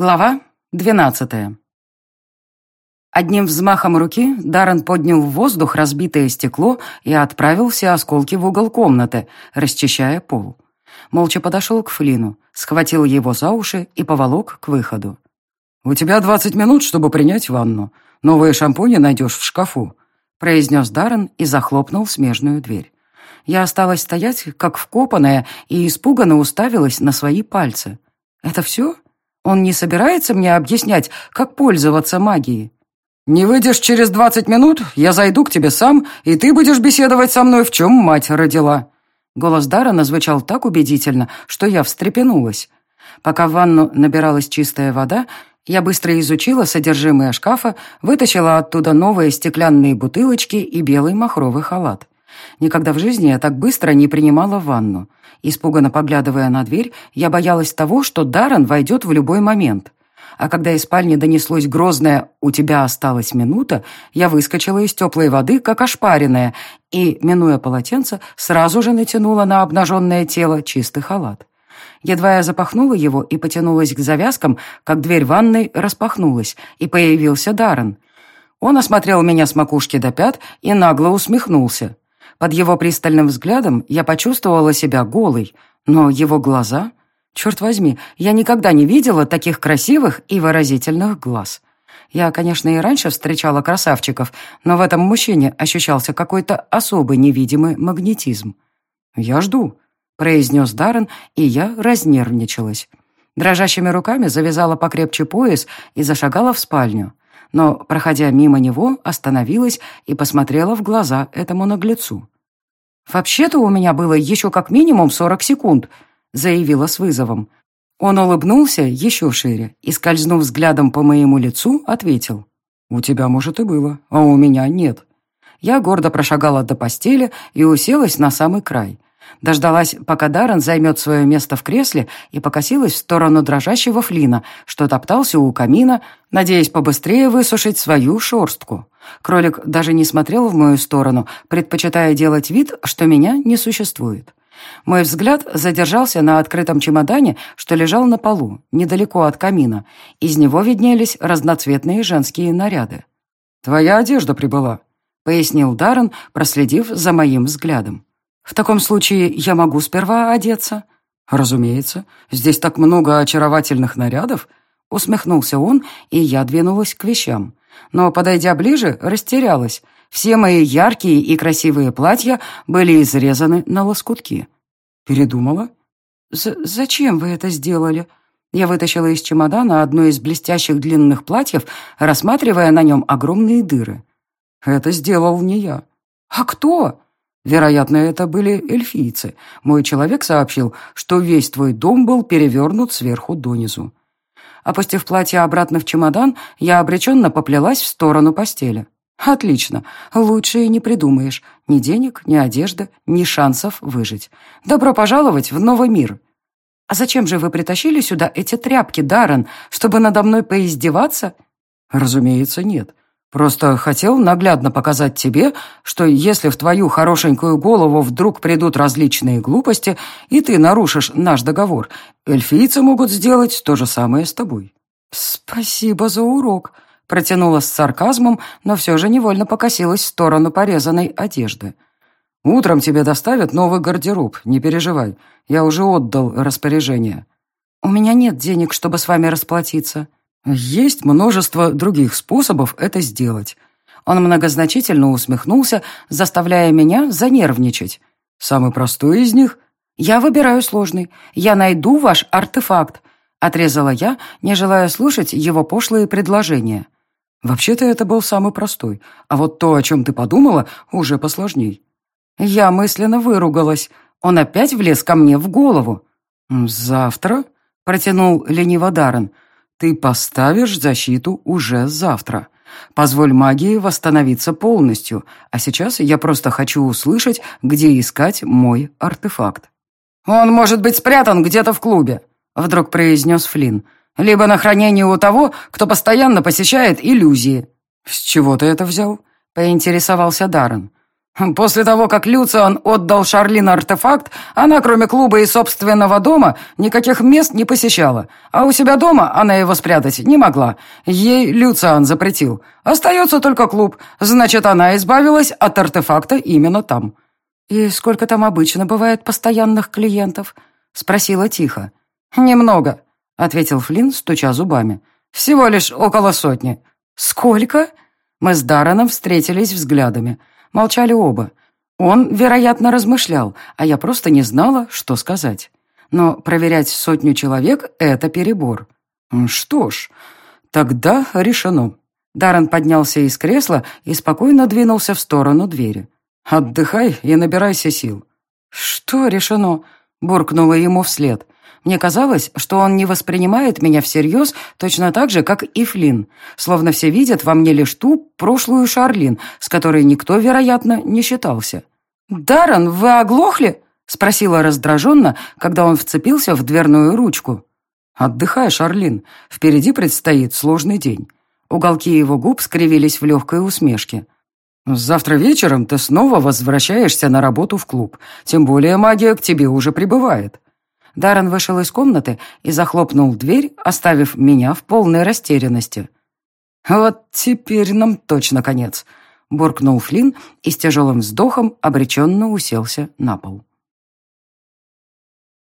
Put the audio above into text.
Глава двенадцатая. Одним взмахом руки Даррен поднял в воздух разбитое стекло и отправил все осколки в угол комнаты, расчищая пол. Молча подошел к Флину, схватил его за уши и поволок к выходу. «У тебя двадцать минут, чтобы принять ванну. Новые шампуни найдешь в шкафу», произнес Даррен и захлопнул смежную дверь. Я осталась стоять, как вкопанная, и испуганно уставилась на свои пальцы. «Это все?» Он не собирается мне объяснять, как пользоваться магией. «Не выйдешь через двадцать минут, я зайду к тебе сам, и ты будешь беседовать со мной, в чем мать родила». Голос Дарана звучал так убедительно, что я встрепенулась. Пока в ванну набиралась чистая вода, я быстро изучила содержимое шкафа, вытащила оттуда новые стеклянные бутылочки и белый махровый халат. Никогда в жизни я так быстро не принимала ванну. Испуганно поглядывая на дверь, я боялась того, что Даррен войдет в любой момент. А когда из спальни донеслось грозное «У тебя осталась минута», я выскочила из теплой воды, как ошпаренная, и, минуя полотенце, сразу же натянула на обнаженное тело чистый халат. Едва я запахнула его и потянулась к завязкам, как дверь ванной распахнулась, и появился Даррен. Он осмотрел меня с макушки до пят и нагло усмехнулся. Под его пристальным взглядом я почувствовала себя голой, но его глаза... Черт возьми, я никогда не видела таких красивых и выразительных глаз. Я, конечно, и раньше встречала красавчиков, но в этом мужчине ощущался какой-то особый невидимый магнетизм. «Я жду», — произнес Даррен, и я разнервничалась. Дрожащими руками завязала покрепче пояс и зашагала в спальню но, проходя мимо него, остановилась и посмотрела в глаза этому наглецу. «Вообще-то у меня было еще как минимум сорок секунд», — заявила с вызовом. Он улыбнулся еще шире и, скользнув взглядом по моему лицу, ответил. «У тебя, может, и было, а у меня нет». Я гордо прошагала до постели и уселась на самый край. Дождалась, пока Даррен займет свое место в кресле, и покосилась в сторону дрожащего Флина, что топтался у камина, надеясь побыстрее высушить свою шорстку. Кролик даже не смотрел в мою сторону, предпочитая делать вид, что меня не существует. Мой взгляд задержался на открытом чемодане, что лежал на полу, недалеко от камина. Из него виднелись разноцветные женские наряды. «Твоя одежда прибыла», — пояснил Даррен, проследив за моим взглядом. «В таком случае я могу сперва одеться?» «Разумеется. Здесь так много очаровательных нарядов», — усмехнулся он, и я двинулась к вещам. Но, подойдя ближе, растерялась. Все мои яркие и красивые платья были изрезаны на лоскутки. «Передумала?» З «Зачем вы это сделали?» Я вытащила из чемодана одно из блестящих длинных платьев, рассматривая на нем огромные дыры. «Это сделал не я». «А кто?» Вероятно, это были эльфийцы. Мой человек сообщил, что весь твой дом был перевернут сверху донизу. Опустив платье обратно в чемодан, я обреченно поплелась в сторону постели. «Отлично. Лучше и не придумаешь. Ни денег, ни одежды, ни шансов выжить. Добро пожаловать в новый мир». «А зачем же вы притащили сюда эти тряпки, Даррен, чтобы надо мной поиздеваться?» «Разумеется, нет. Просто хотел наглядно показать тебе, что если в твою хорошенькую голову вдруг придут различные глупости, и ты нарушишь наш договор, эльфийцы могут сделать то же самое с тобой». «Спасибо за урок», — протянула с сарказмом, но все же невольно покосилась в сторону порезанной одежды. «Утром тебе доставят новый гардероб, не переживай. Я уже отдал распоряжение». «У меня нет денег, чтобы с вами расплатиться». Есть множество других способов это сделать. Он многозначительно усмехнулся, заставляя меня занервничать. Самый простой из них — «Я выбираю сложный. Я найду ваш артефакт», — отрезала я, не желая слушать его пошлые предложения. «Вообще-то это был самый простой, а вот то, о чем ты подумала, уже посложней». Я мысленно выругалась. Он опять влез ко мне в голову. «Завтра?» — протянул лениво Даррен — ты поставишь защиту уже завтра. Позволь магии восстановиться полностью, а сейчас я просто хочу услышать, где искать мой артефакт». «Он может быть спрятан где-то в клубе», — вдруг произнес Флинн. «Либо на хранении у того, кто постоянно посещает иллюзии». «С чего ты это взял?» — поинтересовался Даррен. После того, как Люциан отдал Шарлин артефакт, она, кроме клуба и собственного дома, никаких мест не посещала. А у себя дома она его спрятать не могла. Ей Люциан запретил. Остается только клуб. Значит, она избавилась от артефакта именно там. «И сколько там обычно бывает постоянных клиентов?» — спросила тихо. «Немного», — ответил Флинн, стуча зубами. «Всего лишь около сотни». «Сколько?» Мы с Дарреном встретились взглядами. Молчали оба. Он, вероятно, размышлял, а я просто не знала, что сказать. Но проверять сотню человек — это перебор. Что ж, тогда решено. Даррен поднялся из кресла и спокойно двинулся в сторону двери. «Отдыхай и набирайся сил». «Что решено?» — буркнула ему вслед. Мне казалось, что он не воспринимает меня всерьез точно так же, как и Флинн, словно все видят во мне лишь ту прошлую Шарлин, с которой никто, вероятно, не считался. «Даррен, вы оглохли?» — спросила раздраженно, когда он вцепился в дверную ручку. «Отдыхай, Шарлин, впереди предстоит сложный день». Уголки его губ скривились в легкой усмешке. «Завтра вечером ты снова возвращаешься на работу в клуб, тем более магия к тебе уже прибывает». Даррен вышел из комнаты и захлопнул дверь, оставив меня в полной растерянности. «Вот теперь нам точно конец», — буркнул Флинн и с тяжелым вздохом обреченно уселся на пол.